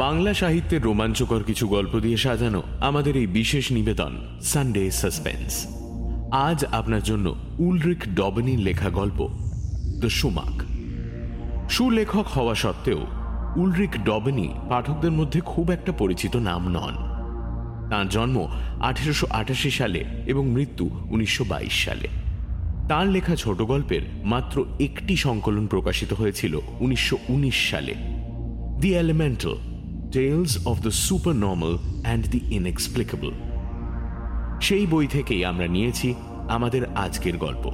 বাংলা সাহিত্যের রোমাঞ্চকর কিছু গল্প দিয়ে সাজানো আমাদের এই বিশেষ নিবেদন সানডে সাসপেন্স আজ আপনার জন্য উলরিক ডবনির লেখা গল্প দ্য সুমাক সুলেখক হওয়া সত্ত্বেও উলরিক ডবনি পাঠকদের মধ্যে খুব একটা পরিচিত নাম নন। তাঁর জন্ম আঠেরোশো আটাশি সালে এবং মৃত্যু উনিশশো বাইশ সালে। তার লেখা ছোট গল্পের মাত্র একটি সংকলন প্রকাশিত হয়েছিল উনিশশো উনিশ সালে। The elemental tales of the super normal and the inexplicable সেই বই থেকেই আমরা নিয়েছি আমাদের আজকের গল্প।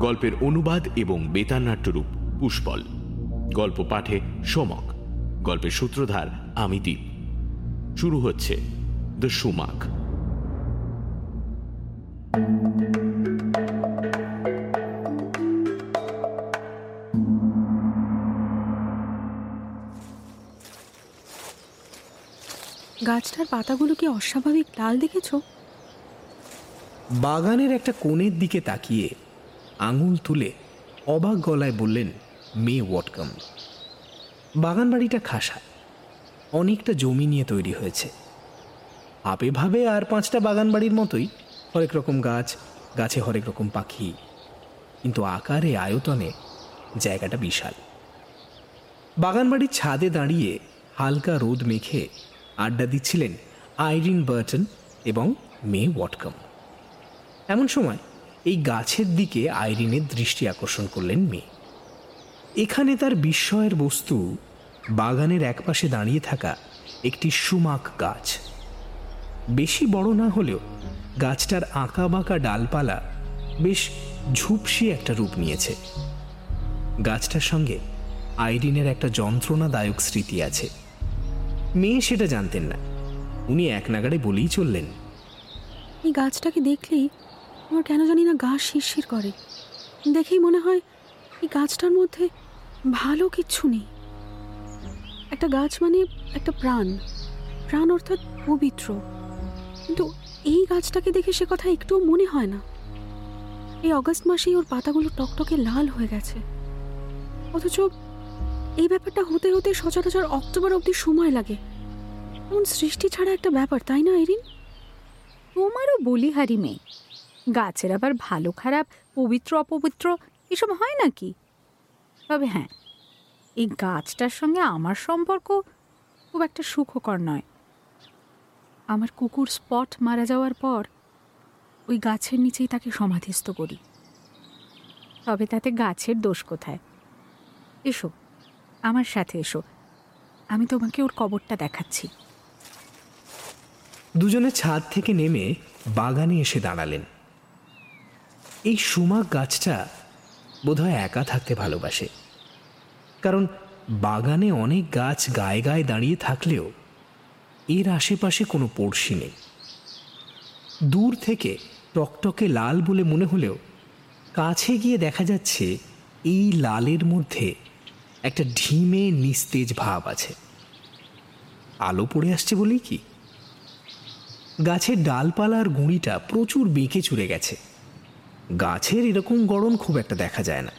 গল্পের অনুবাদ এবং বেতানাট্যরূপ পুষ্পল। গল্প পাঠে সমক। গল্পের সূত্রধার আমি দ্বীপ শুরু হচ্ছে দ্য সুমাক। গাছটার পাতাগুলো কি অস্বাভাবিক লাল দেখেছ? বাগানের একটা কোণের দিকে তাকিয়ে আঙুল তুলে অবাক গলায় বললেন মে ওয়াটকাম বাগান বাড়িটা খাসা, অনেকটা জমি নিয়ে তৈরি হয়েছে। আপে ভাবে আর পাঁচটা বাগান বাড়ির মতোই, হরেক রকম গাছ, গাছে হরেক রকম পাখি, কিন্তু আকারে, আয়তনে জায়গাটা বিশাল। বাগান বাড়ির ছাদে দাঁড়িয়ে হালকা রোদ মেখে আড্ডা দিচ্ছিলেন আইরিন বার্টন এবং মে ওয়াটকম। এমন সময় এই গাছের দিকে আইরিনের দৃষ্টি আকর্ষণ করলেন মেয়ে এখানে তার বিস্ময়ের বস্তু বাগানের একপাশে দাঁড়িয়ে থাকা একটি সুমাক গাছ। বেশি বড় না হলেও গাছটার আঁকা বাঁকা ডালপালা বেশ ঝুপসি একটা রূপ নিয়েছে। গাছটার সঙ্গে আইরিনের একটা যন্ত্রণাদায়ক স্মৃতি আছে। মেয়ে সেটা জানতেন না। উনি এক নাগাড়ে বলেই চললেন। এই গাছটাকে দেখলেই আমার কেন জানি না গা শিরশির করে। দেখেই মনে হয় এই গাছটার মধ্যে ভালো কিচ্ছু নেই। একটা গাছ মানে একটা প্রাণ। প্রাণ অর্থাৎ পবিত্র। কিন্তু এই গাছটাকে দেখে সে কথা একটুও মনে হয় না। এই অগস্ট মাসেই ওর পাতাগুলো টকটকে লাল হয়ে গেছে। অথচ এই ব্যাপারটা হতে হতে সচরাচর অক্টোবর অবধি সময় লাগে। এমন সৃষ্টি ছাড়া একটা ব্যাপার, তাই না এরিন তোমারও বলিহারি মেয়ে। গাছের আবার ভালো খারাপ, পবিত্র, অপবিত্র, এসব হয় নাকি? তবে হ্যাঁ এই গাছটার সঙ্গে আমার সম্পর্ক খুব একটা সুখকর নয়। আমার কুকুর স্পট মারা যাওয়ার পর ওই গাছের নিচেই তাকে সমাধিস্থ করি। তবে তাতে গাছের দোষ কোথায়? এসো। আমার সাথে এসো। আমি তোমাকে ওর কবরটা দেখাচ্ছি। দুজনে ছাদ থেকে নেমে বাগানে এসে দাঁড়ালেন। এই সুমাক গাছটা বোধহয় একা থাকতে ভালোবাসে। কারণ বাগানে অনেক গাছ গায়ে গায়ে দাঁড়িয়ে থাকলেও এর আশেপাশে কোনো পড়শি নেই। দূর থেকে টকটকে লাল বলে মনে হলেও কাছে গিয়ে দেখা যাচ্ছে এই লালের মধ্যে একটা ঢিমে নিস্তেজ ভাব আছে। আলো পড়ে আসছে বলেই কি? গাছের ডালপালার গুঁড়িটা প্রচুর বেঁকে চুরে গেছে। গাছের এরকম গড়ন খুব একটা দেখা যায় না।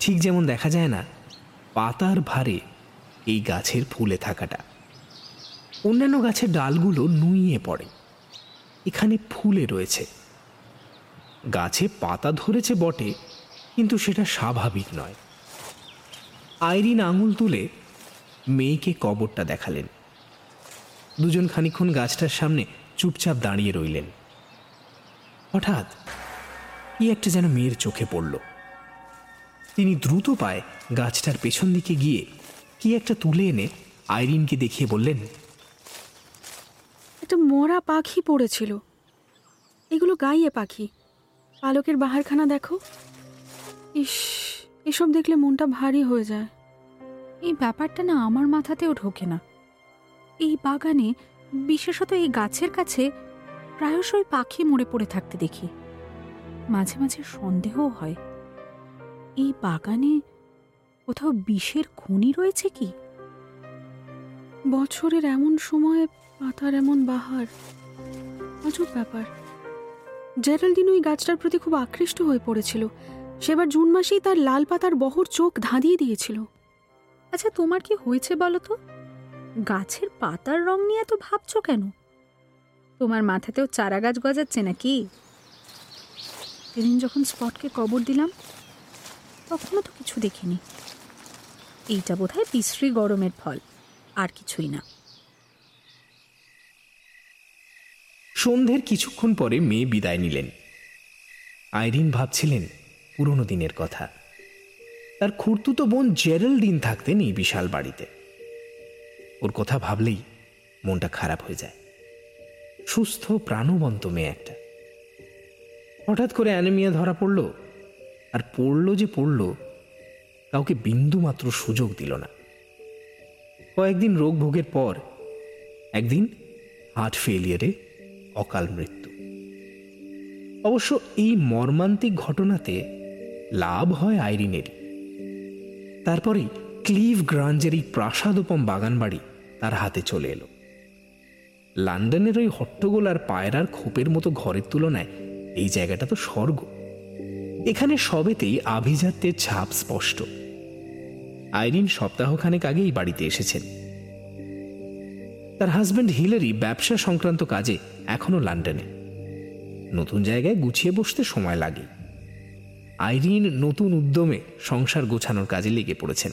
ঠিক যেমন দেখা যায় না, পাতার ভারে এই গাছের ফুলে থাকাটা। অন্যান্য গাছের ডালগুলো নুইয়ে পড়ে। এখানে ফুলে রয়েছে। গাছে পাতা ধরেছে বটে, কিন্তু সেটা স্বাভাবিক নয়। আইরিন আঙুল তুলে মেয়েকে কবরটা দেখালেন। দুজন খানিক্ষণ গাছটার সামনে চুপচাপ দাঁড়িয়ে রইলেন। হঠাৎ কি একটা যেন মেয়ের চোখে পড়ল। তিনি দ্রুত পায়ে গাছটার পেছন দিকে গিয়ে কি একটা তুলে এনে আইরিনকে দেখিয়ে বললেন, একটা মরা পাখি পড়েছিল। এগুলো গাইয়ে পাখি। পালকের বাহারখানা দেখো। ইস এসব দেখলে মনটা ভারী হয়ে যায়। এই ব্যাপারটা না আমার মাথাতেও ঢোকে না। এই বাগানে বিশেষত এই গাছের কাছে প্রায়শই পাখি মরে পড়ে থাকতে দেখি। মাঝে মাঝে সন্দেহও হয়। এই বাগানে কোথাও বিষের খনি রয়েছে কি? বছরের এমন সময়ে পাতার এমন বাহার। অজব ব্যাপার। জেরাল্ডিন ওই গাছটার প্রতি খুব আকৃষ্ট হয়ে পড়েছিল। সেবার জুন মাসেই তার লাল পাতার বহর চোখ ধাঁধিয়ে দিয়েছিল। আচ্ছা তোমার কি হয়েছে বলো তো? গাছের পাতার রং নিয়ে এত ভাবছ কেন? তোমার মাথাতেও চারা গাছ গজাচ্ছে নাকি? সেদিন যখন স্পটকে কবর দিলাম তখনও তো কিছু দেখিনি। এইটা বোধহয় বিশ্রী গরমের ফল আর কিছুই না। সন্ধ্যের কিছুক্ষণ পরে মেয়ে বিদায় নিলেন। আইরিন ভাবছিলেন পুরনো দিনের কথা। তার খুঁড়তুতো বোন জেরাল দিন থাকতেন এই বিশাল বাড়িতে। ওর কথা ভাবলেই মনটা খারাপ হয়ে যায়। সুস্থ, প্রাণবন্ত মেয়ে একটা। হঠাৎ করে অ্যানেমিয়া ধরা পড়ল আর পড়ল যে পড়ল, কাউকে বিন্দু মাত্র সুযোগ দিল না। কয়েকদিন রোগ ভোগের পর একদিন হার্ট ফেলিয়ারে অকাল মৃত্যু। অবশ্য এই মর্মান্তিক ঘটনাতে লাভ হয় আইরিনের। তারপরে ক্লিভ গ্রাঞ্জের এই প্রাসাদোপম বাগান বাড়ি তার হাতে চলে এলো। লন্ডনের ওই হট্টগোল আর পায়রার খোপের মতো ঘরের তুলনায় এই জায়গাটা তো স্বর্গ। এখানে সবেতেই আভিজাত্যের ছাপ স্পষ্ট। আইরিন সপ্তাহখানেক আগেই বাড়িতে এসেছেন। তার হাজব্যান্ড হিলারি ব্যবসা সংক্রান্ত কাজে এখনও লন্ডনে। নতুন জায়গায় গুছিয়ে বসতে সময় লাগে। আইরিন নতুন উদ্যমে সংসার গোছানোর কাজে লেগে পড়েছেন।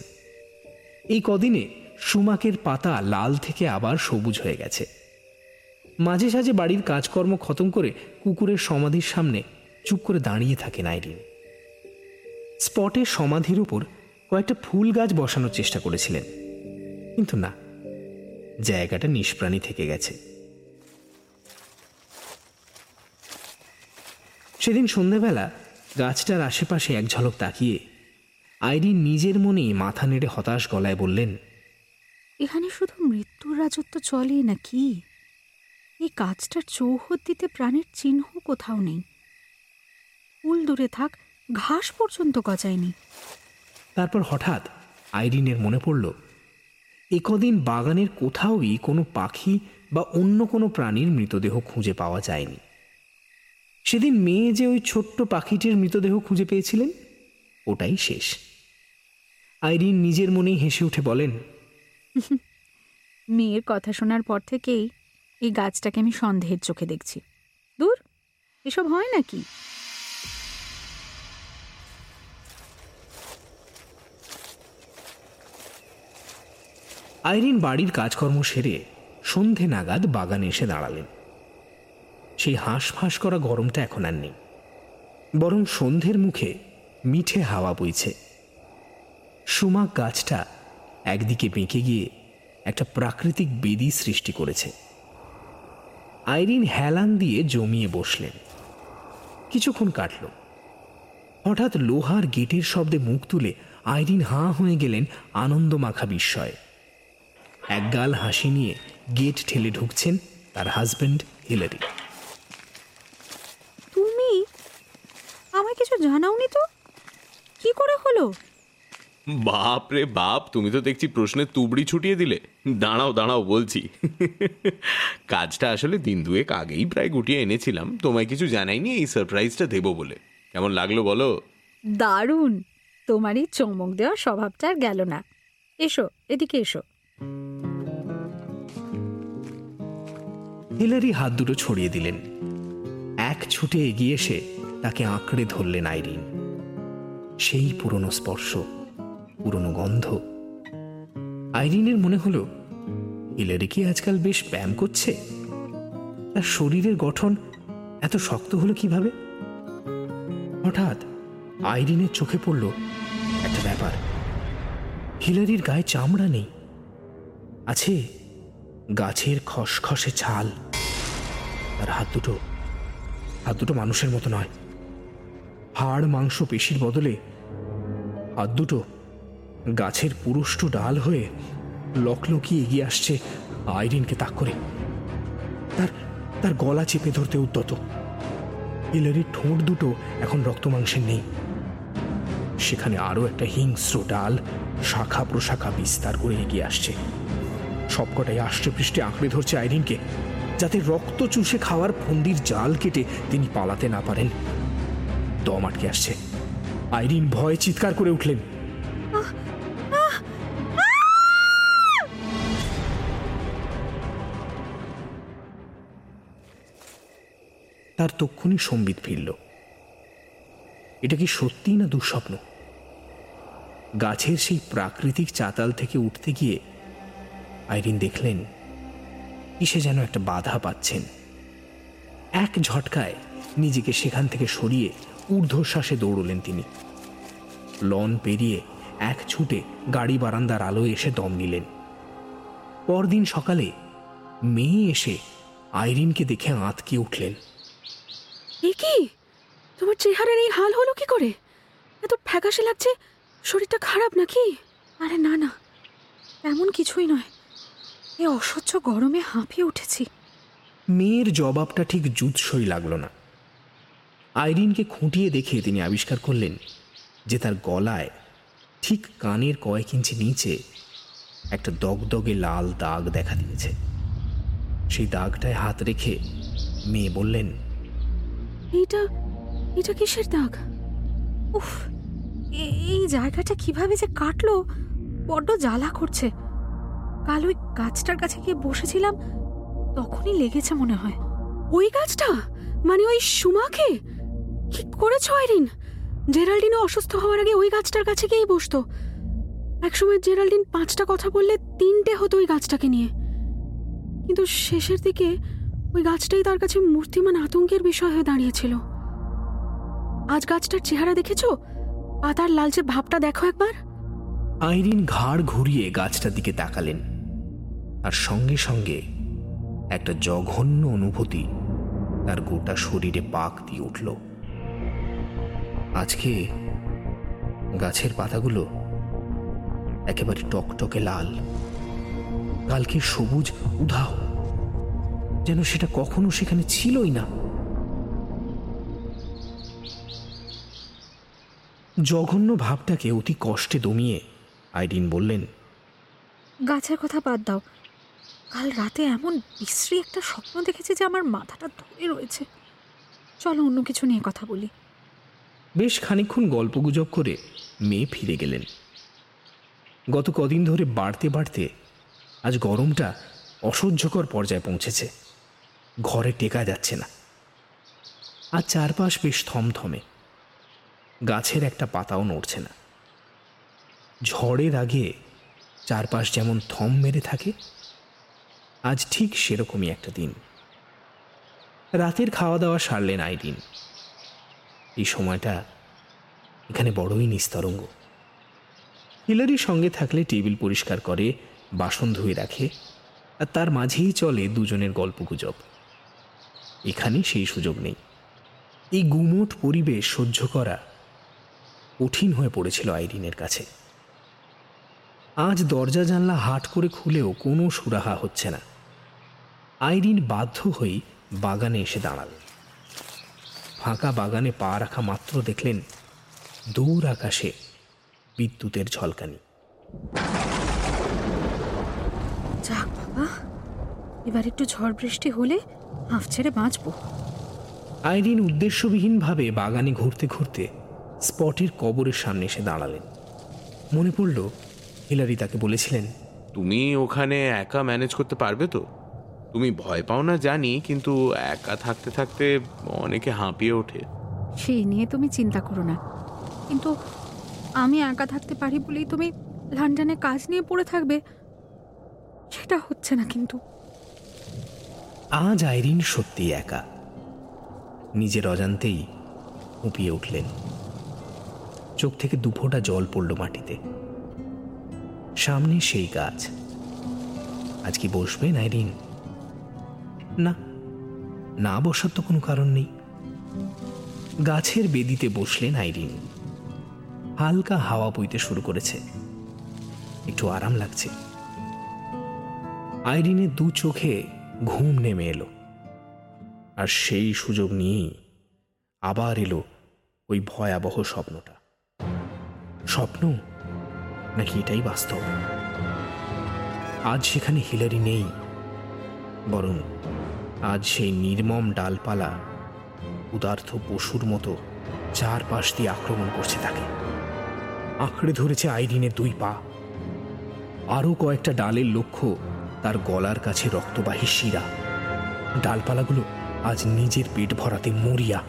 এই কদিনে সুমাকের পাতা লাল থেকে আবার সবুজ হয়ে গেছে। মাঝে সাঝে বাড়ির কাজকর্ম খতম করে কুকুরের সমাধির সামনে চুপ করে দাঁড়িয়ে থাকেন আইরিন। স্পটে সমাধির উপর কয়েকটা ফুল গাছ বসানোর চেষ্টা করেছিলেন। কিন্তু না, জায়গাটা নিষ্প্রাণী থেকে গেছে। সেদিন সন্ধেবেলা গাছটার আশেপাশে এক ঝলক তাকিয়ে আইরিন নিজের মনেই মাথা নেড়ে হতাশ গলায় বললেন এখানে শুধু মৃত্যুর রাজত্ব চলে নাকি এই গাছটার চৌহদ্দিতে প্রাণের চিহ্ন কোথাও নেই। ফুল দূরে থাক ঘাস পর্যন্ত গজায়নি। তারপর হঠাৎ আইরিনের মনে পড়ল একদিন বাগানের কোথাওই কোনো পাখি বা অন্য কোনো প্রাণীর মৃতদেহ খুঁজে পাওয়া যায়নি। সেদিন মেয়ে যে ওই ছোট্ট পাখিটির মৃতদেহ খুঁজে পেয়েছিলেন ওটাই শেষ। আইরিন নিজের মনেই হেসে উঠে বলেন মেয়ের কথা শোনার পর থেকেই এই গাছটাকে আমি সন্দেহের চোখে দেখছি। দূর এসব হয় নাকি? আইরিন বাড়ির কাজকর্ম সেরে সন্ধে নাগাদ বাগানে এসে দাঁড়ালেন। সেই হাঁস ফাঁস করা গরমটা এখন আর নেই। বরং সন্ধ্যের মুখে মিঠে হাওয়া বইছে। সুমা গাছটা একদিকে বেঁকে গিয়ে একটা প্রাকৃতিক বেদি সৃষ্টি করেছে। আইরিন হেলান দিয়ে জমিয়ে বসলেন। কিছুক্ষণ কাটল। হঠাৎ লোহার গেটের শব্দে মুখ তুলে আইরিন হাঁ হয়ে গেলেন আনন্দমাখা বিস্ময়ে। একগাল হাসি নিয়ে গেট ঠেলে ঢুকছেন তার হাজবেন্ড হিলারি তুমি আমায় কিছু জানাওনি তো? কি করে হলো? বাপ রে বাপ তুমি তো দেখছি প্রশ্নের তুবড়ি ছুটিয়ে দিলে। দাঁড়াও দাঁড়াও বলছি। কাজটা আসলে দিন দুয়েক আগেই প্রায় গুটিয়ে এনেছিলাম। তোমায় কিছু জানাইনি এই সারপ্রাইজটা দেবো বলে। কেমন লাগল বলো? দারুণ! তোমার এই চমক দেওয়ার স্বভাবটা আর গেল না। এসো এদিকে এসো। হিলারি হাত দুটো ছড়িয়ে দিলেন। এক ছুটে এগিয়ে এসে তাকে আঁকড়ে ধরলেন আইরিন। সেই পুরনো স্পর্শ, পুরনো গন্ধ। আইরিনের মনে হলো, হিলারি কি আজকাল বেশ ব্যায়াম করছে? তার শরীরের গঠন এত শক্ত হলো কীভাবে? হঠাৎ আইরিনের চোখে পড়ল একটা ব্যাপার। হিলারির গায়ে চামড়া নেই। আছে গাছের খসখসে ছাল। তার হাত দুটো হাত দুটো মানুষের মতো নয়। হাড় মাংস পেশির বদলে হাত দুটো গাছের পুরুষ্ট ডাল হয়ে লকলকি এগিয়ে আসছে আইরিনকে তাক করে। তার তার গলা চেপে ধরতে উদ্যত। হিলারির ঠোঁট দুটো এখন রক্ত মাংসের নেই। সেখানে আরও একটা হিংস্র ডাল শাখা প্রশাখা বিস্তার করে এগিয়ে আসছে। সবকটাই আষ্টে পৃষ্ঠে আঁকড়ে ধরছে আইরিনকে, যাতে রক্ত চুষে খাওয়ার ফন্দির জাল কেটে তিনি পালাতে না পারেন। দম আটকে আসছে। আইরিন ভয়ে চিৎকার করে উঠলেন। তার তক্ষুনি সম্বিত ফিরল। এটা কি সত্যিই না দুঃস্বপ্ন? গাছের সেই প্রাকৃতিক চাতাল থেকে উঠতে গিয়ে আইরিন দেখলেন, কিসে যেন একটা বাধা পাচ্ছেন। এক ঝটকায় নিজেকে সেখান থেকে সরিয়ে ঊর্ধ্বশ্বাসে দৌড়লেন তিনি। লন পেরিয়ে এক ছুটে গাড়ি বারান্দার আলোয় এসে দম নিলেন। পরদিন সকালে মেয়ে এসে আইরিনকে দেখে আঁতকে উঠলেন। এ কি? তোমার চেহারার এই হাল হলো কি করে? এত ফ্যাকাশে লাগছে শরীরটা খারাপ নাকি? আরে না না এমন কিছুই নয়। এ অসহ্য গরমে হাঁপিয়ে উঠেছি। মেয়ের জবাবটা ঠিক জুৎসই লাগল না। আইরিনকে খুঁটিয়ে দেখে তিনি আবিষ্কার করলেন যে তার গলায় ঠিক কানের কয়েক ইঞ্চি নিচে একটা দগদগে লাল দাগ দেখা দিয়েছে। সেই দাগটায় হাত রেখে মেয়ে বললেন, এইটা, এটা কিসের দাগ? উফ এই জায়গাটা কীভাবে যে কাটলো? বড্ড জ্বালা করছে। কাল ওই গাছটার কাছে গিয়ে বসেছিলাম, তখনই লেগেছে মনে হয়। ওই গাছটা? মানে ওই সুমাকে? কি করেছ, আইরিন? জেরাল্ডিনও অসুস্থ হওয়ার আগে ওই গাছটার কাছে গিয়েই বসতো। একসময় জেরাল্ডিন পাঁচটা কথা বললে তিনটে হতো ওই গাছটাকে নিয়ে। কিন্তু শেষের দিকে ওই গাছটাই তার কাছে মূর্তিমান আতঙ্কের বিষয় হয়ে দাঁড়িয়েছিল। আজ গাছটার চেহারা দেখেছ? পাতার লালচে ভাবটা দেখো একবার। আইরিন ঘাড় ঘুরিয়ে গাছটার দিকে তাকালেন। আর সঙ্গে সঙ্গে একটা জঘন্য অনুভূতি তার গোটা শরীরে পাক দিয়ে উঠল। আজকে গাছের পাতাগুলো একেবারে টকটকে লাল। কালকে সবুজ উধাও। যেন সেটা কখনো সেখানে ছিলই না। জঘন্য ভাবটাকে অতি কষ্টে দমিয়ে আইডিন বললেন, গাছের কথা বাদ দাও। কাল রাতে এমন বিশ্রী একটা স্বপ্ন দেখেছি যে আমার মাথাটা ধরে রয়েছে। চলো অন্য কিছু নিয়ে কথা বলি। বেশ খানিক্ষণ গল্পগুজব করে মেয়ে ফিরে গেলেন। গত কদিন ধরে বাড়তে বাড়তে আজ গরমটা অসহ্যকর পর্যায়ে পৌঁছেছে। ঘরে টেকা যাচ্ছে না। আর চারপাশ বেশ থমথমে। গাছের একটা পাতাও নড়ছে না। ঝড়ের আগে চারপাশ যেমন থম মেরে থাকে, আজ ঠিক সেরকমই একটা দিন। রাতের খাওয়া দাওয়া সারলেন আইরিন। এই সময়টা এখানে বড়ই নিস্তরঙ্গ। হিলারির সঙ্গে থাকলে টেবিল পরিষ্কার করে, বাসন ধুয়ে রাখে, আর তার মাঝেই চলে দুজনের গল্পগুজব। এখানে সেই সুযোগ নেই। এই গুমোট পরিবেশ সহ্য করা কঠিন হয়ে পড়েছিল আইরিনের কাছে। আজ দরজা জানলা হাট করে খুলেও কোনো সুরাহা হচ্ছে না। আইরিন বাধ্য হয়ে বাগানে এসে দাঁড়ালেন ফাঁকা বাগানে পা রাখা মাত্র দেখলেন দূর আকাশে বিদ্যুতের ঝলকানি। যাক বাবা এবার একটু ঝড় বৃষ্টি হলে হাঁফ ছেড়ে বাঁচবো। আইরিন উদ্দেশ্যবিহীনভাবে বাগানে ঘুরতে ঘুরতে স্পটের কবরের সামনে এসে দাঁড়ালেন। মনে পড়ল হিলারি তাকে বলেছিলেন তুমি ওখানে একা ম্যানেজ করতে পারবে তো? তুমি ভয় পাও না জানি কিন্তু একা থাকতে থাকতে অনেকে হাঁপিয়ে ওঠে। সেই নিয়ে তুমি চিন্তা করো না। কিন্তু আমি একা থাকতে পারি বলেই তুমি লন্ডনে কাজ নিয়ে পড়ে থাকবে। সেটা হচ্ছে না কিন্তু। আজ আইরিন সত্যি একা। নিজের অজান্তেই উপিয়ে উঠলেন। চোখ থেকে দুফোঁটা জল পড়ল মাটিতে। সামনে সেই গাছ। আজ কি বসবেন আইরিন? না না বসার তো কোনো কারণ নেই। গাছের বেদিতে বসলেন আইরিন। হালকা হাওয়া বইতে শুরু করেছে। একটু আরাম লাগছে। আইরিনের দু চোখে ঘুম নেমে এলো। আর সেই সুযোগ নিয়েই আবার এলো ওই ভয়াবহ স্বপ্নটা। স্বপ্ন নাকি এটাই বাস্তব? আজ সেখানে হিলারি নেই, বরং আজ সেই নির্মম ডালপালা উদার্থ পশুর মতো চারপাশ দিয়ে আক্রমণ করছে তাকে। আঁকড়ে ধরেছে আইরিনের দুই পা। আরও কয়েকটা ডালের লক্ষ্য তার গলার কাছে রক্তবাহী শিরা। ডালপালাগুলো আজ নিজের পেট ভরাতে মরিয়া।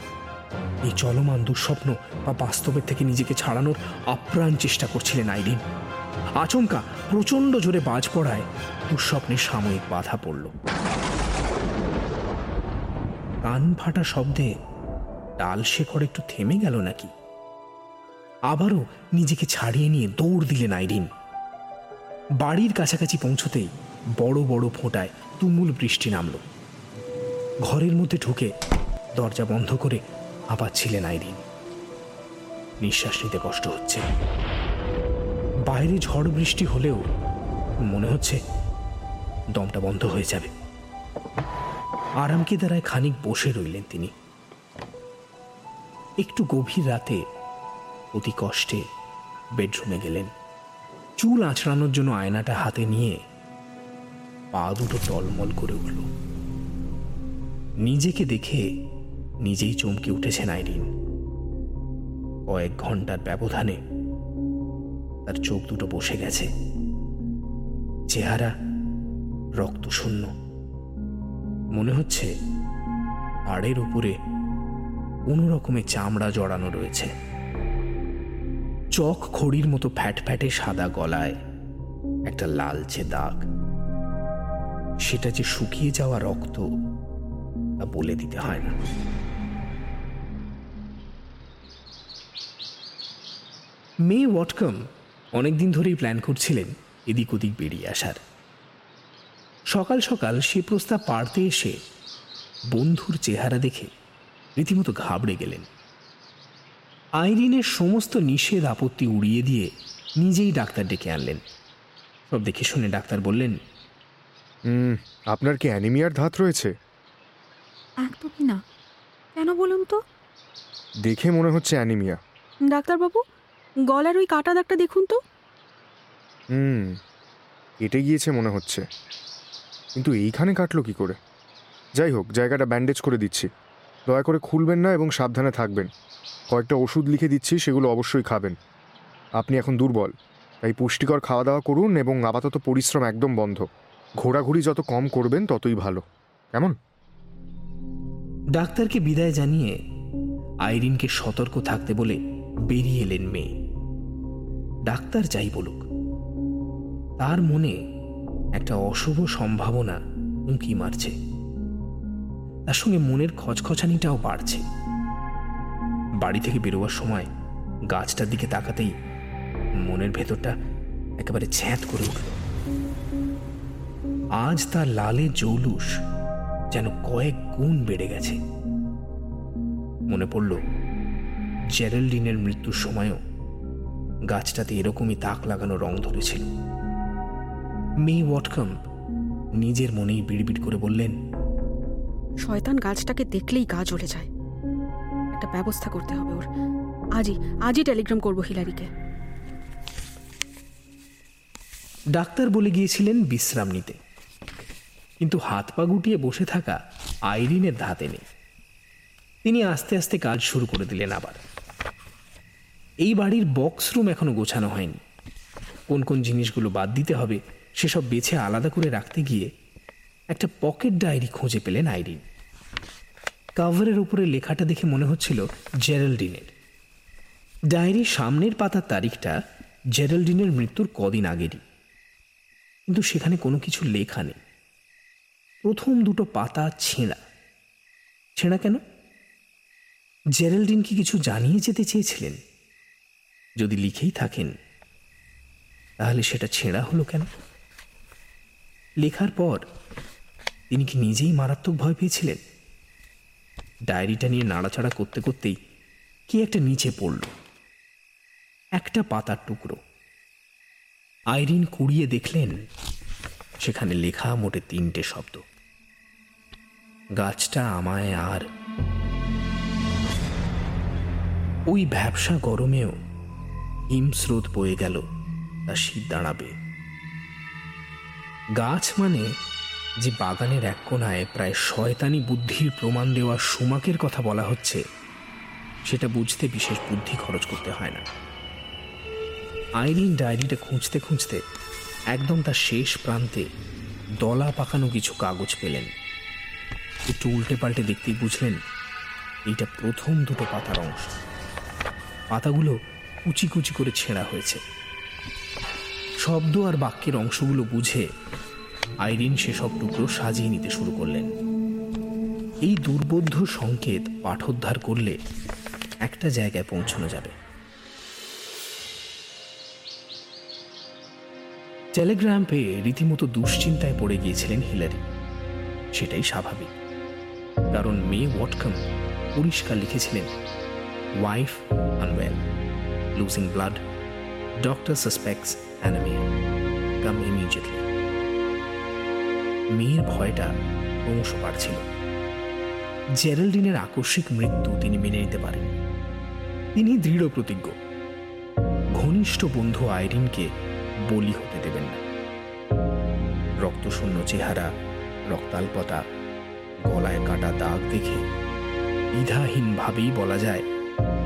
এই চলমান দুঃস্বপ্ন বা বাস্তবের থেকে নিজেকে ছাড়ানোর আপ্রাণ চেষ্টা করছিলেন আইরিন। আচমকা প্রচণ্ড জোরে বাজ পড়ায় দুঃস্বপ্নের সাময়িক বাধা পড়ল। কান ফাটা শব্দে ডাল শেখর একটু থেমে গেল নাকি? আবারও নিজেকে ছাড়িয়ে নিয়ে দৌড় দিলেন আইরিন। বাড়ির কাছাকাছি পৌঁছতেই বড় বড় ফোঁটায় তুমুল বৃষ্টি নামল। ঘরের মধ্যে ঢুকে দরজা বন্ধ করে আবার ছিলেন আইরিন। নিঃশ্বাস নিতে কষ্ট হচ্ছে। বাইরে ঝড় বৃষ্টি হলেও মনে হচ্ছে দমটা বন্ধ হয়ে যাবে। আরামকে দ্বারায় খানিক বসে রইলেন তিনি। একটু গভীর রাতে অতি কষ্টে বেডরুমে গেলেন। চুল আঁচড়ানোর জন্য আয়নাটা হাতে নিয়ে পা দুটো টলমল করে উঠল। নিজেকে দেখে নিজেই চমকে উঠেছেন আইরিন। কয়েক ঘণ্টার ব্যবধানে তার চোখ দুটো বসে গেছে। চেহারা রক্তশূন্য। শূন্য মনে হচ্ছে পাড়ের উপরে কোনো চামড়া জড়ানো রয়েছে। চক খড়ির মতো ফ্যাট ফ্যাটে সাদা গলায় একটা লালচে দাগ। সেটা যে শুকিয়ে যাওয়া রক্ত তা বলে দিতে হয় না। মেয়ে ওয়াটকম অনেকদিন ধরেই প্ল্যান করছিলেন এদিক ওদিক বেরিয়ে আসার। সকাল সকাল সে প্রস্তাব পাড়তে এসে বন্ধুর চেহারা দেখে রীতিমতো ঘাবড়ে গেলেন। আইরিনের সমস্ত নিষেধ আপত্তি উড়িয়ে দিয়ে নিজেই ডাক্তার ডেকে আনলেন। সব দেখে শুনে ডাক্তার বললেন হুম আপনার কি অ্যানিমিয়ার ধাত রয়েছে? একদমই না। কেন বলুন তো? দেখে মনে হচ্ছে অ্যানিমিয়া। ডাক্তারবাবু গলার ওই কাটা দাগটা দেখুন তো। হুম কেটে গিয়েছে মনে হচ্ছে। কিন্তু এইখানে কাটলো কি করে? যাই হোক, জায়গাটা ব্যান্ডেজ করে দিচ্ছি। দয়া করে খুলবেন না এবং সাবধানে থাকবেন। কয়েকটা ওষুধ লিখে দিচ্ছি, সেগুলো অবশ্যই খাবেন। আপনি এখন দুর্বল। তাই পুষ্টিকর খাওয়া দাওয়া করুন এবং আপাতত পরিশ্রম একদম বন্ধ। ঘোরাঘুরি যত কম করবেন, ততই ভালো। কেমন? ডাক্তারকে বিদায় জানিয়ে আইরিনকে সতর্ক থাকতে বলে বেরিয়ে এলেন মেয়ে। ডাক্তার যাই বলুক। তার মনে একটা অশুভ সম্ভাবনা উঁকি মারছে। তার সঙ্গে মনের খচখচানিটাও বাড়ছে। বাড়ি থেকে বেরোবার সময় গাছটার দিকে তাকাতেই মনের ভেতরটা একেবারে ছ্যাঁত করে উঠল। আজ তার লালে জৌলুস যেন কয়েক গুণ বেড়ে গেছে। মনে পড়ল, জেরাল্ডিনের মৃত্যুর সময়ও গাছটাতে এরকমই তাক লাগানো রং ধরেছিল। মে ওয়াটকম। নিজের মনেই বিড়বিড় করে বললেন শয়তান গাছটাকে দেখলেই গা জ্বলে যায়। একটা ব্যবস্থা করতে হবে ওর। আজই আজই টেলিগ্রাম করব হিলারিকে। ডাক্তার বলে গিয়েছিলেন বিশ্রাম নিতে। কিন্তু হাত পা গুটিয়ে বসে থাকা আইরিনের ধাতে নেই তিনি আস্তে আস্তে কাজ শুরু করে দিলেন আবার। এই বাড়ির বক্স রুম এখনও গোছানো হয়নি। কোন কোন জিনিসগুলো বাদ দিতে হবে সেসব বেছে আলাদা করে রাখতে গিয়ে একটা পকেট ডায়েরি খুঁজে পেলেন আইরিন। কাভারের উপরে লেখাটা দেখে মনে হচ্ছিল জেরাল্ডিনের। ডায়েরির সামনের পাতার তারিখটা জেরাল্ডিনের মৃত্যুর কদিন আগেরই। কিন্তু সেখানে কোনো কিছু লেখা নেই। প্রথম দুটো পাতা ছেঁড়া। ছেঁড়া কেন? জেরাল্ডিন কি কিছু জানিয়ে যেতে চেয়েছিলেন? যদি লিখেই থাকেন, তাহলে সেটা ছেঁড়া হলো কেন? লেখার পর তিনি কি নিজেই মারাত্মক ভয় পেয়েছিলেন? ডায়েরিটা নিয়ে নাড়াচাড়া করতে করতেই কি একটা নিচে পড়ল। একটা পাতার টুকরো। আইরিন কুড়িয়ে দেখলেন, সেখানে লেখা মোটে তিনটে শব্দ। গাছটা আমায় আর ওই ভ্যাবসা গরমেও হিমস্রোত বয়ে গেল, তা শীত দাঁড়াবে। গাছ মানে যে বাগানের এক কোনায় প্রায় শয়তানি বুদ্ধির প্রমাণ দেওয়া সুমাকের কথা বলা হচ্ছে। সেটা বুঝতে বিশেষ বুদ্ধি খরচ করতে হয় না। আইরিন ডায়েরিটা খুঁজতে খুঁজতে একদম তার শেষ প্রান্তে দলা পাকানো কিছু কাগজ পেলেন। একটু উল্টে পাল্টে দেখতেই বুঝলেন, এইটা প্রথম দুটো পাতার অংশ। পাতাগুলো কুচি কুচি করে ছেঁড়া হয়েছে। শব্দ আর বাক্যের অংশগুলো বুঝে আইরিন সেসব টুকরো সাজিয়ে নিতে শুরু করলেন। এই দুর্বোধ্য সংকেত পাঠোদ্ধার করলে একটা জায়গায় পৌঁছানো যাবে। টেলিগ্রাম পেয়ে রীতিমতো দুশ্চিন্তায় পড়ে গিয়েছিলেন হিলারি। সেটাই স্বাভাবিক। কারণ মে ওয়াটকম পরিষ্কার লিখেছিলেন wife unwell losing blood doctor suspects anaemia come immediately মেয়ের ভয়টা ক্রমশ বাড়ছিল। জেরাল্ডিনের আকস্মিক মৃত্যু তিনি মেনে নিতে পারেন। তিনি দৃঢ় প্রতিজ্ঞ। ঘনিষ্ঠ বন্ধু আইরিনকে বলি হতে দেবেন না। রক্তশূন্য চেহারা, রক্তাল্পতা, গলায় কাটা দাগ দেখে দ্বিধাহীনভাবেই বলা যায়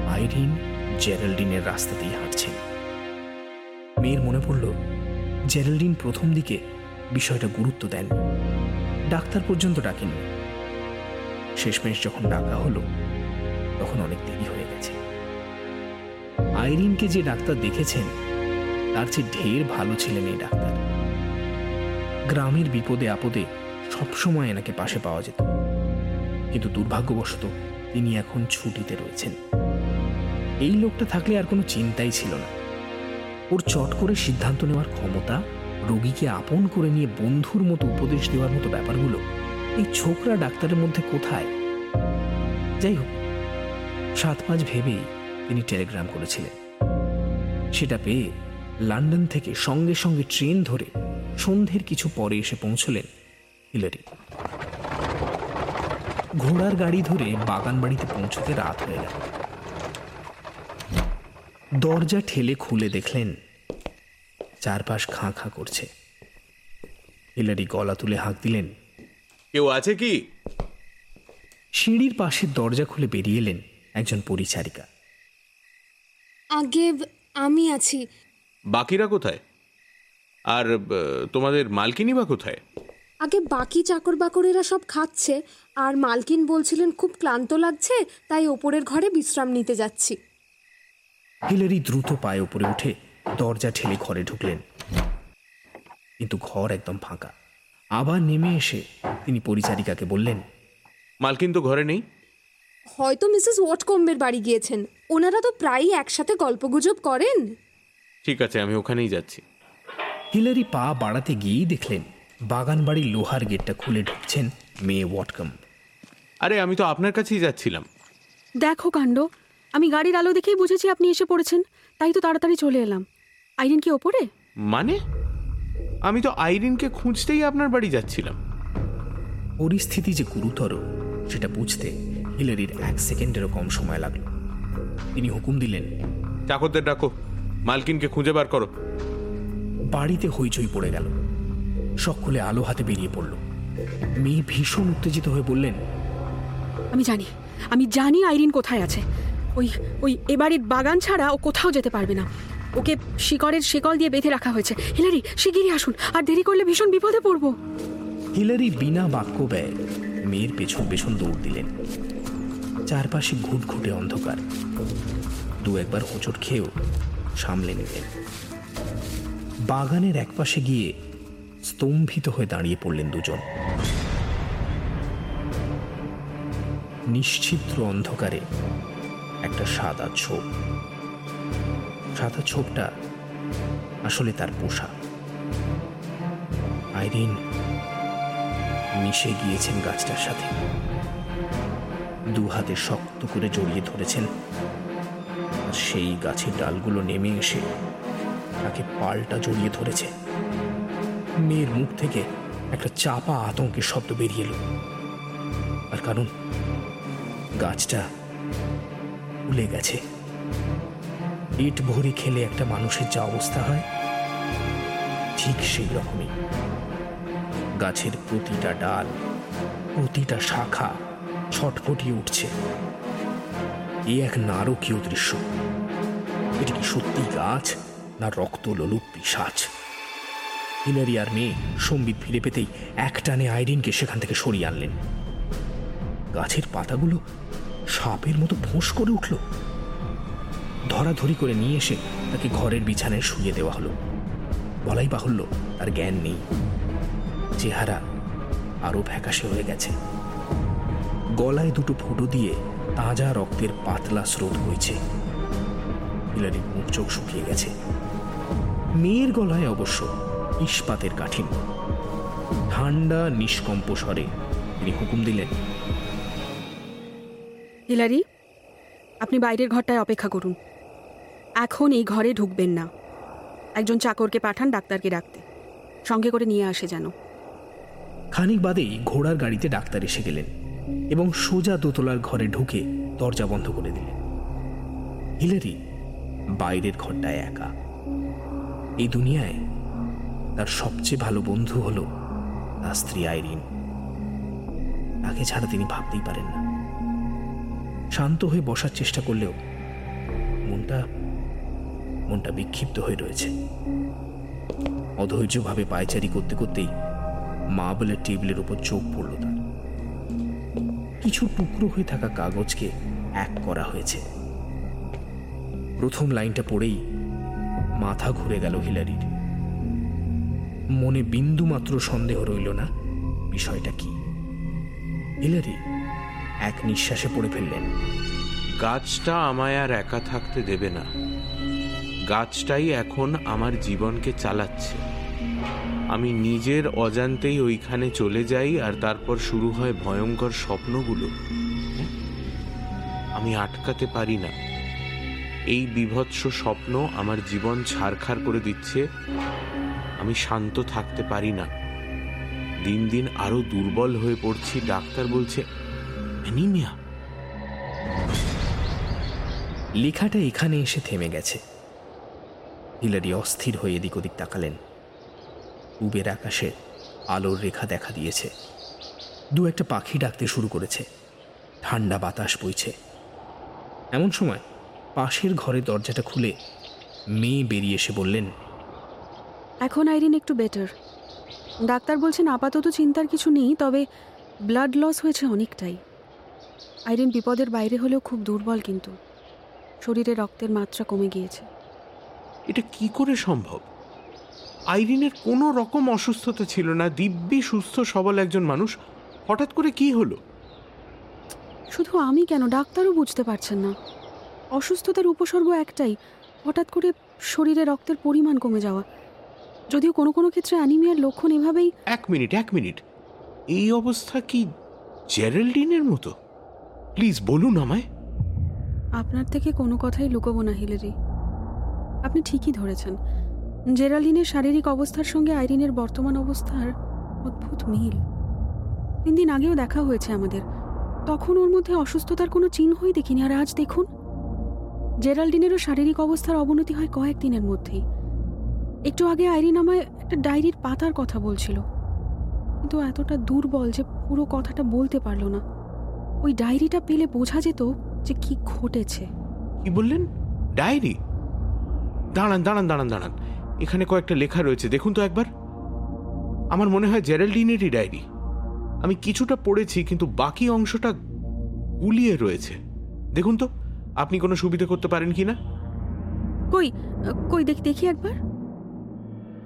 আইরিন জেরাল্ডিনের রাস্তাতেই হাঁটছেন। মেয়ের মনে পড়ল, জেরাল্ডিন প্রথম দিকে বিষয়টা গুরুত্ব দেন। ডাক্তার পর্যন্ত ডাকেননি শেষমেশ যখন ডাকা হলো, তখন অনেক দেরি হয়ে গেছে। আইরিনকে যে ডাক্তার দেখেছেন, তার চেয়ে ঢের ভালো ছিলেন এই ডাক্তার। গ্রামের বিপদে আপদে সবসময় এনাকে পাশে পাওয়া যেত। কিন্তু দুর্ভাগ্যবশত তিনি এখন ছুটিতে রয়েছেন। এই লোকটা থাকলে আর কোনো চিন্তাই ছিল না। ওর চট করে সিদ্ধান্ত নেওয়ার ক্ষমতা রোগীকে আপন করে নিয়ে বন্ধুর মতো উপদেশ দেওয়ার মতো ব্যাপারগুলো, এই ছোকরা ডাক্তারের মধ্যে কোথায়? যাই হোক সাত পাঁচ ভেবেই তিনি টেলিগ্রাম করেছিলেন। সেটা পেয়ে লন্ডন থেকে সঙ্গে সঙ্গে ট্রেন ধরে সন্ধ্যের কিছু পরে এসে পৌঁছলেন হিলারি। ঘোড়ার গাড়ি ধরে বাগান বাড়িতে পৌঁছতে রাত হয়ে গেল। দরজা ঠেলে খুলে দেখলেন চারপাশ খাঁ খাঁ করছে। হিলারি গলা তুলে হাঁক দিলেন কেউ আছে কি? সিঁড়ির পাশের দরজা খুলে বেরিয়ে এলেন একজন পরিচারিকা। আগে আমি আছি। বাকিরা কোথায়? আর আহ, তোমাদের মালকিনি বা কোথায়? আগে বাকি চাকর বাকরেরা সব খাচ্ছে আর মালকিন বলছিলেন খুব ক্লান্ত লাগছে তাই ওপরের ঘরে বিশ্রাম নিতে যাচ্ছি। হিলারি দ্রুত পায়ে উপরে উঠে দরজা ঠেলে ঘরে ঢুকলেন। কিন্তু ঘর একদম ফাঁকা। আবার নেমে এসে তিনি পরিচারিকাকে বললেন মালকিন তো ঘরে নেই। হয়তো মিসেস ওয়াটকম্বের বাড়ি গিয়েছেন। ওনারা তো প্রায়ই একসাথে গল্পগুজব করেন। ঠিক আছে আমি ওখানেই যাচ্ছি। হিলারি পা বাড়াতে গিয়েই দেখলেন বাগান বাড়ির লোহার গেটটা খুলে ঢুকছেন মেয়ে ওয়াটকম। আরে আমি তো আপনার কাছেই যাচ্ছিলাম। দেখো কাণ্ড আমি গাড়ির আলো দেখেই বুঝেছি আপনি এসে পড়েছেন তাই তো তাড়াতাড়ি চলে এলাম। আইরিন কি ওপরে? মানে? আমি তো আইরিনকে খুঁজতেই আপনার বাড়ি যাচ্ছিলাম। পরিস্থিতি যে গুরুতর সেটা বুঝতে হিলারির এক সেকেন্ডেরও কম সময় লাগল। তিনি হুকুম দিলেন চাকরদের ডাকো মালকিনকে খুঁজে বার করো। বাড়িতে হইচই পড়ে গেল। সকলে আলো হাতে বেরিয়ে পড়ল। মেয়ে ভীষণ উত্তেজিত হয়ে বললেন আমি জানি আমি জানি আইরিন কোথায় আছে। ওই ওই এবারের বাগান ছাড়া ও কোথাও যেতে পারবে না। ওকে শিকড়ের শিকল দিয়ে বেঁধে রাখা হয়েছে। হিলারি, শিগগিরই আসুন। আর দেরি করলে ভীষণ বিপদে পড়ব। হিলারি বিনা বাক্য ব্যয় মেয়ের পেছন পেছন দৌড় দিলেন। চারপাশে ঘুটঘুটে অন্ধকার। দু একবার হোঁচট খেয়েও সামলে নিলেন। বাগানের একপাশে গিয়ে স্তম্ভিত হয়ে দাঁড়িয়ে পড়লেন দুজন। নিশ্চিদ্র অন্ধকারে একটা সাদা ছোপ। সাদা ছোপটা আসলে তার পোষা আইরিন মিশে গিয়েছেন গাছটার সাথে। দু হাতে শক্ত করে জড়িয়ে ধরেছেন। আর সেই গাছের ডালগুলো নেমে এসে তাকে পাল্টা জড়িয়ে ধরেছে। মেয়ের মুখ থেকে একটা চাপা আতঙ্কের শব্দ বেরিয়ে এলো। আর কারণ গাছটা উলে গেছে। ইট ভরি খেলে একটা মানুষের যা অবস্থা হয়, ঠিক সেই রকমই। গাছের প্রতিটা ডাল, প্রতিটা শাখা ছটফটিয়ে উঠছে। এ এক নারকীয় দৃশ্য। এটি কি সত্যি গাছ, না রক্ত লোলুপ পিসাচ হিলারি আর মেয়ে সম্বিত ফিরে পেতেই এক টানে আইরিনকে সেখান থেকে সরিয়ে আনলেন। গাছের পাতাগুলো সাপের মতো ফোঁস করে উঠল। ধরাধরি করে নিয়ে এসে তাকে ঘরের বিছানায় শুয়ে দেওয়া হলো। বলাই বাহুল্য তার জ্ঞান নেই। চেহারা আরও ফ্যাকাশে হয়ে গেছে। গলায় দুটো ফুটো দিয়ে তাজা রক্তের পাতলা স্রোত বইছে। হিলারির মুখ চোখ শুকিয়ে গেছে। মেয়ের গলায় অবশ্য ইস্পাতের কাঠিন্য। ঠান্ডা, নিষ্কম্প স্বরে তিনি হুকুম দিলেন, হিলারি, আপনি বাইরের ঘরটায় অপেক্ষা করুন। এখন এই ঘরে ঢুকবেন না। একজন চাকরকে পাঠান ডাক্তারকে ডাকতে। সঙ্গে করে নিয়ে আসে যেন। খানিক বাদেই ঘোড়ার গাড়িতে ডাক্তার এসে গেলেন এবং সোজা দোতলার ঘরে ঢুকে দরজা বন্ধ করে দিলেন। হিলারি বাইরের ঘরটায় একা। এই দুনিয়ায় তার সবচেয়ে ভালো বন্ধু হলো তার স্ত্রী আইরিন। তাকে ছাড়া তিনি ভাবতেই পারেন না। শান্ত হয়ে বসার চেষ্টা করলেও মনটা মনটা বিক্ষিপ্ত হয়ে রয়েছে। অধৈর্যভাবে পায়চারি করতে করতেই মার্বেলের টেবিলের উপর চোখ পড়ল তার। কিছু টুকরো হয়ে থাকা কাগজকে এক করা হয়েছে। প্রথম লাইনটা পড়েই মাথা ঘুরে গেল হিলারির। মনে বিন্দু মাত্র সন্দেহ রইল না, বিষয়টা কি? হিলারি এক নিঃশ্বাসে পড়ে ফেললেন। গাছটা আমায় আর একা থাকতে দেবে না। গাছটাই এখন আমার জীবনকে চালাচ্ছে। আমি নিজের অজান্তেই ওইখানে চলে যাই আর তারপর শুরু হয় ভয়ঙ্কর স্বপ্নগুলো। আমি আটকাতে পারি না। এই বিভৎস স্বপ্ন আমার জীবন ছারখার করে দিচ্ছে। আমি শান্ত থাকতে পারি না। দিন দিন আরও দুর্বল হয়ে পড়ছি। ডাক্তার বলছে লেখাটা এখানে এসে থেমে গেছে। হিলারি অস্থির হয়ে এদিক ওদিক তাকালেন। উবের আকাশে আলোর রেখা দেখা দিয়েছে। দু একটা পাখি ডাকতে শুরু করেছে। ঠান্ডা বাতাস বইছে। এমন সময় পাশের ঘরের দরজাটা খুলে মেয়ে বেরিয়ে এসে বললেন, এখন আইরিন একটু বেটার। ডাক্তার বলছেন আপাতত চিন্তার কিছু নেই, তবে ব্লাড লস হয়েছে অনেকটাই। আইরিন বিপদের বাইরে হলেও খুব দুর্বল কিন্তু। শরীরে রক্তের মাত্রা কমে গিয়েছে। এটা কি করে সম্ভব? আইরিনের কোনো রকম অসুস্থতা ছিল না দিব্যি সুস্থ সবল একজন মানুষ। হঠাৎ করে কি হলো? শুধু আমি কেন? ডাক্তারও বুঝতে পারছেন না। অসুস্থতার উপসর্গ একটাই হঠাৎ করে শরীরে রক্তের পরিমাণ কমে যাওয়া। যদিও কোনো কোনো ক্ষেত্রে অ্যানিমিয়ার লক্ষণ এভাবেই এক মিনিট এক মিনিট। এই অবস্থা কি জেরাল্ডিনের মতো? প্লিজ বলুন আমায়। আপনার থেকে কোনো কথাই লুকোবো না হিলেরি। আপনি ঠিকই ধরেছেন। জেরালিনের শারীরিক অবস্থার সঙ্গে আইরিনের বর্তমান অবস্থার অদ্ভুত মিল। তিন দিন আগেও দেখা হয়েছে আমাদের। তখন ওর মধ্যে অসুস্থতার কোনো চিহ্নই দেখিনি। আর আজ দেখুন, জেরাল্ডিনেরও শারীরিক অবস্থার অবনতি হয় কয়েকদিনের মধ্যেই। একটু আগে আইরিন আমায় একটা ডায়েরির পাতার কথা বলছিল। কিন্তু এতটা দুর্বল যে পুরো কথাটা বলতে পারল না। ওই ডায়েরিটা পেলে বোঝা যেত যে কি ঘটেছে। কি বললেন? ডায়েরি? দাঁড়ান দাঁড়ান দাঁড়ান দাঁড়ান। এখানে কয়েকটা লেখা রয়েছে দেখুন তো একবার। আমার মনে হয় জেরাল্ডিনেরই ডায়েরি। আমি কিছুটা পড়েছি কিন্তু বাকি অংশটা গুলিয়ে রয়েছে। দেখুন তো আপনি কোনো সুবিধা করতে পারেন কি না? কই কই দেখি দেখি একবার।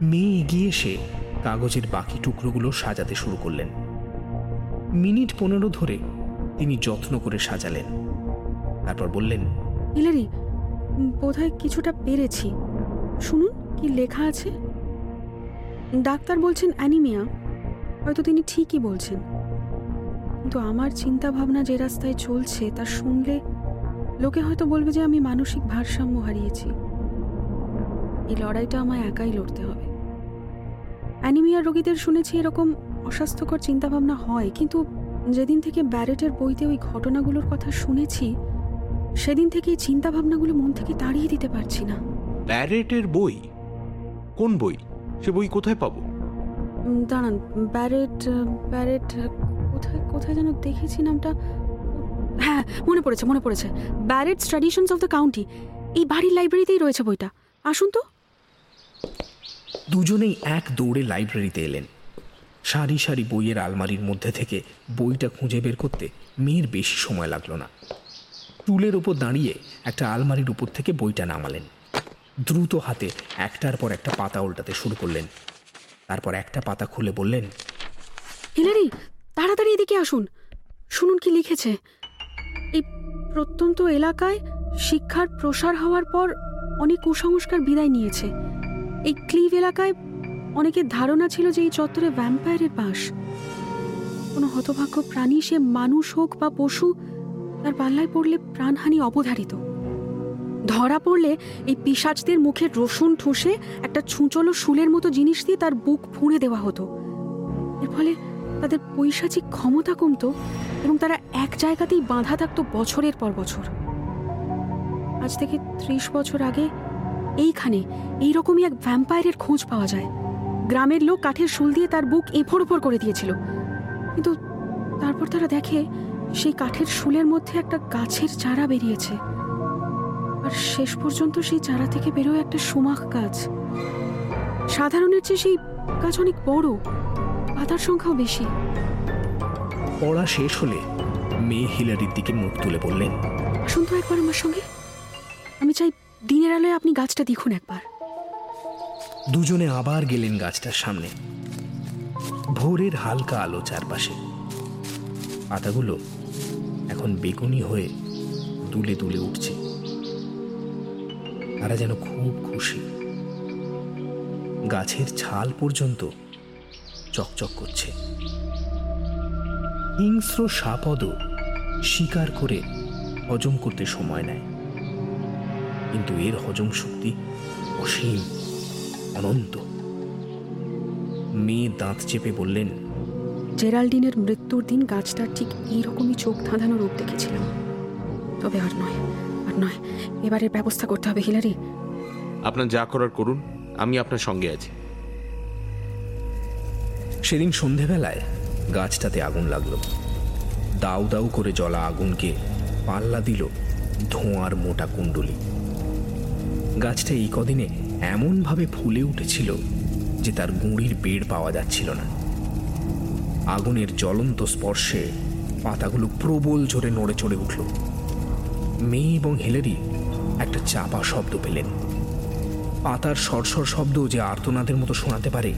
মেয়ে এগিয়ে এসে কাগজের বাকি টুকরোগুলো সাজাতে শুরু করলেন। মিনিট পনেরো ধরে তিনি যত্ন করে সাজালেন। তারপর বললেন হিলারি বোধহয় কিছুটা পেরেছি। শুনুন, কি লেখা আছে? ডাক্তার বলছেন অ্যানিমিয়া। হয়তো তিনি ঠিকই বলছেন। কিন্তু আমার চিন্তা ভাবনা যে রাস্তায় চলছে, তা শুনলে লোকে হয়তো বলবে যে আমি মানসিক ভারসাম্য হারিয়েছি। এই লড়াইটা আমায় একাই লড়তে হবে। অ্যানিমিয়া রোগীদের শুনেছি এরকম অস্বাস্থ্যকর চিন্তাভাবনা হয়, কিন্তু যেদিন থেকে ব্যারেটের বইতে ওই ঘটনাগুলোর কথা শুনেছি সেদিন থেকে এই চিন্তাভাবনাগুলো মন থেকে তাড়িয়ে দিতে পারছি না। ব্যারেটের বই? কোন বই? সে বই কোথায় পাবো? দাঁড়ান ব্যারেট ব্যারেট কোথায় কোথায় যেন দেখেছি নামটা? হ্যাঁ মনে পড়েছে মনে পড়েছে। Barrett traditions of the county. এই বাড়ির লাইব্রেরিতেই রয়েছে বইটা। আসুন তো। দুজনেই এক দৌড়ে লাইব্রেরিতে এলেন। সারি সারি বইয়ের আলমারির মধ্যে থেকে বইটা খুঁজে বের করতে মেয়ের বেশি সময় লাগল না। টুলের ওপর দাঁড়িয়ে একটা আলমারির উপর থেকে বইটা নামালেন। দ্রুত হাতে একটার পর একটা পাতা উল্টাতে শুরু করলেন। তারপর একটা পাতা খুলে বললেন, হিলারি, তাড়াতাড়ি এদিকে আসুন। শুনুন কি লিখেছে। এই প্রত্যন্ত এলাকায় শিক্ষার প্রসার হওয়ার পর অনেক কুসংস্কার বিদায় নিয়েছে। এই ক্লিভ এলাকায় অনেকের ধারণা ছিল যে এই চত্বরে ভ্যাম্পায়ারের বাস। কোনো হতভাগ্য প্রাণী, সে মানুষ হোক বা পশু তার পাল্লায় পড়লে প্রাণহানি অবধারিত। ধরা পড়লে এই পিসাচদের মুখে রসুন ঠুসে একটা ছুঁচলো শুলের মতো জিনিস দিয়ে তার বুক ফুঁড়ে দেওয়া হতো। এর ফলে তাদের পৈশাচিক ক্ষমতা কমতো এবং তারা এক জায়গাতেই বাঁধা থাকতো বছরের পর বছর। আজ থেকে ত্রিশ বছর আগে এইখানে এইরকমই এক ভ্যাম্পায়ারের খোঁজ পাওয়া যায়। গ্রামের লোক কাঠের শুল দিয়ে তার বুক এফোড় ওপর করে দিয়েছিল। কিন্তু তারপর তারা দেখে সেই কাঠের শুলের মধ্যে একটা গাছের চারা বেরিয়েছে। আর শেষ পর্যন্ত সেই চারা থেকে বেরোয় একটা সুমাখ গাছ। সাধারণের চেয়ে সেই গাছ অনেক বড় পাতার সংখ্যাও বেশি। পড়া শেষ হলে মেয়ে হিলারির দিকে মুখ তুলে বললেন আসুন তো একবার আমার সঙ্গে। আমি চাই দিনের আলোয় আপনি গাছটা দেখুন একবার। দুজনে আবার গেলেন গাছটার সামনে। ভোরের হালকা আলো চারপাশে। পাতাগুলো এখন বেগুনি হয়ে দুলে দুলে উঠছে। তারা যেন খুব খুশি। গাছের ছাল পর্যন্ত চকচক করছে। হিংস্র সাপদও শিকার করে হজম করতে সময় নেয়। কিন্তু এর হজম শক্তি অসীম, অনন্ত। মেয়ে দাঁত চেপে বললেন জেরাল্ডিনের মৃত্যুর দিন গাছটার ঠিক এইরকমই চোখ ধাঁধানো রূপ দেখেছিলাম। তবে আর নয় আর নয় এবারের ব্যবস্থা করতে হবে হিলারি। আপনার যা করার করুন আমি আপনার সঙ্গে আছি। সেদিন সন্ধেবেলায় গাছটাতে আগুন লাগল। দাউ দাউ করে জ্বলা আগুনকে পাল্লা দিল ধোঁয়ার মোটা কুণ্ডলি। গাছটা এই কদিনে এমনভাবে ফুলে উঠেছিল যে তার গুঁড়ির বেড় পাওয়া যাচ্ছিল না। আগুনের জ্বলন্ত স্পর্শে পাতাগুলো প্রবল জোরে নড়ে চড়ে উঠল। মেয়ে এবং হেলেরি একটা চাপা শব্দ পেলেন। পাতার সরসর শব্দ যে আর্তনাদের মতো শোনাতে পারে,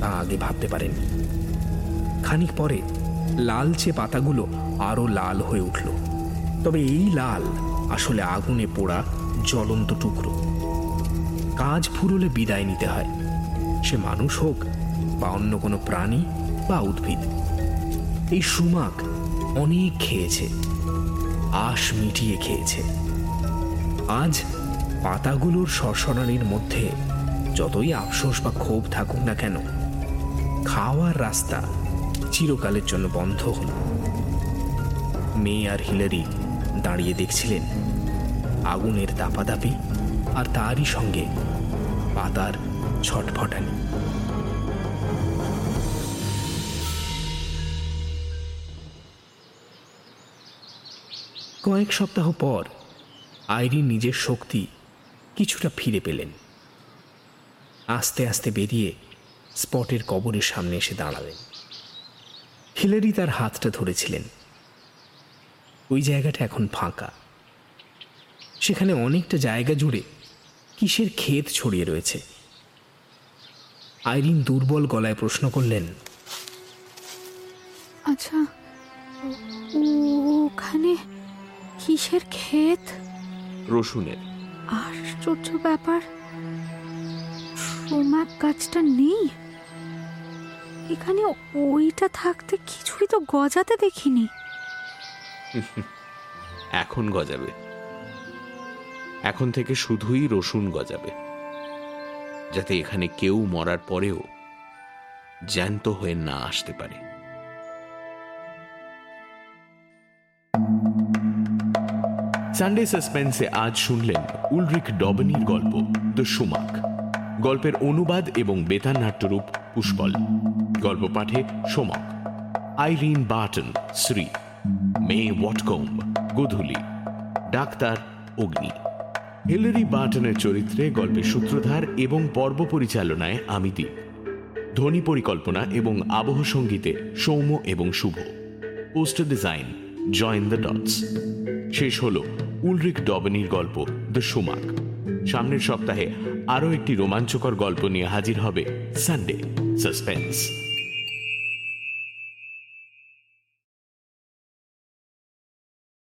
তা আগে ভাবতে পারেন। খানিক পরে লালচে পাতাগুলো আরও লাল হয়ে উঠল। তবে এই লাল আসলে আগুনে পোড়া জ্বলন্ত টুকরো। কাজ ফুরলে বিদায় নিতে হয়। সে মানুষ হোক বা অন্য কোনো প্রাণী বা উদ্ভিদ। এই সুমাক অনেক খেয়েছে, আশ মিটিয়ে খেয়েছে। আজ পাতাগুলোর সরসরানির মধ্যে যতই আফসোস বা ক্ষোভ থাকুক না কেন, খাওয়ার রাস্তা চিরকালের জন্য বন্ধ হল। মেয়ে আর হিলারি দাঁড়িয়ে দেখছিলেন, আগুনের দাপাদাপি আর তারই সঙ্গে পাতার ছটফটানি। কয়েক সপ্তাহ পর আইরিন নিজের শক্তি কিছুটা ফিরে পেলেন। আস্তে আস্তে বেরিয়ে স্পটের কবরের সামনে এসে দাঁড়ালেন। হিলারি তার হাতটা ধরেছিলেন। ওই জায়গাটা এখন ফাঁকা। সেখানে অনেকটা জায়গা জুড়ে কিসের ক্ষেত ছড়িয়ে রয়েছে। আইরিন দুর্বল গলায় প্রশ্ন করলেন আচ্ছা ওখানে কিসের ক্ষেত? রসুনের। আশ্চর্য ব্যাপার। সোমাক গাছটা নেই? এখানে ওইটা থাকতে কিছুই তো গজাতে দেখিনি। এখন গজাবে। এখন থেকে শুধুই রসুন গজাবে। যাতে এখানে কেউ মরার পরেও জ্যান্ত হয়ে না আসতে পারে। সানডে সাসপেন্সে আজ শুনলেন উলরিক ডবনির গল্প, দ্য সুমাক। গল্পের অনুবাদ এবং বেতার নাট্যরূপ পুষ্পল। গল্প পাঠে Somak. Irene Burton, Shree. May Watcombe Godhuli. Doctor, Agni. Hillary বার্টনের চরিত্রে গল্পের সূত্রধার এবং পর্ব পরিচালনায় আমি দ্বীপ ধ্বনি পরিকল্পনা এবং আবহ সঙ্গীতে সৌম্য এবং Shubho. Poster design join the dots. শেষ হলো উলরিক ডবনির গল্প, দ্য সুমাক। সামনের সপ্তাহে আরও একটি রোমাঞ্চকর গল্প নিয়ে হাজির হবে সানডে, সাসপেন্স।